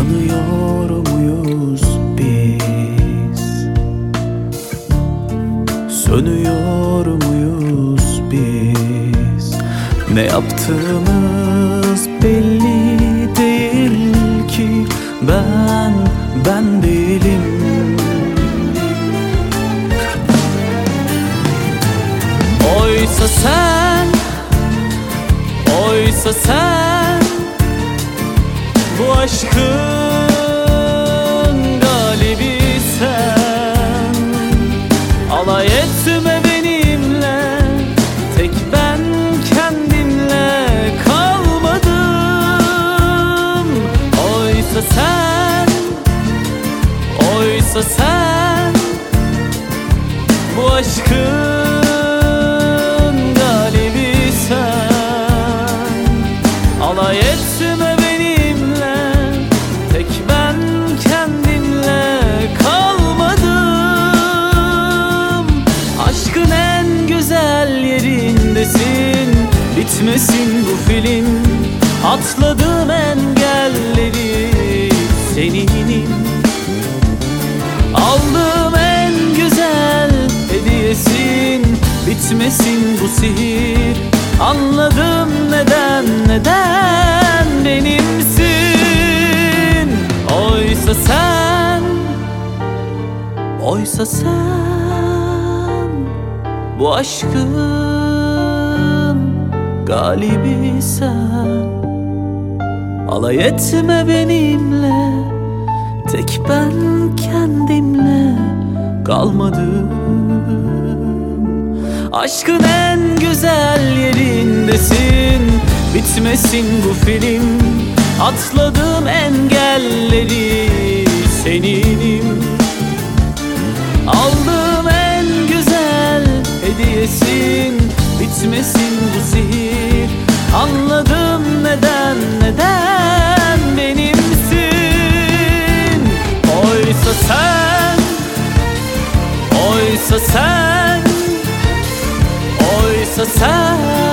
Yanıyor muyuz biz? Sönüyor muyuz biz? Ne yaptığımız belli değil ki Ben, ben değilim Oysa sen Oysa sen bu aşkın galibi sen. Alay etme benimle Tek ben kendimle kalmadım. Oysa sen Oysa sen Bu aşkın Bitmesin bu film. Atladım engelleri Seninim Aldığım en güzel hediyesin. Bitmesin bu sihir. Anladım neden neden benimsin. Oysa sen Oysa sen Bu aşkın galibi sen. Alay etme benimle Tek ben kendimle kalmadım. Aşkın en güzel yerindesin Bitmesin bu film. Atladım engelleri Seninim. Aldığım en güzel hediyesin Bitmesin bu sihir Oysa sen Oysa sen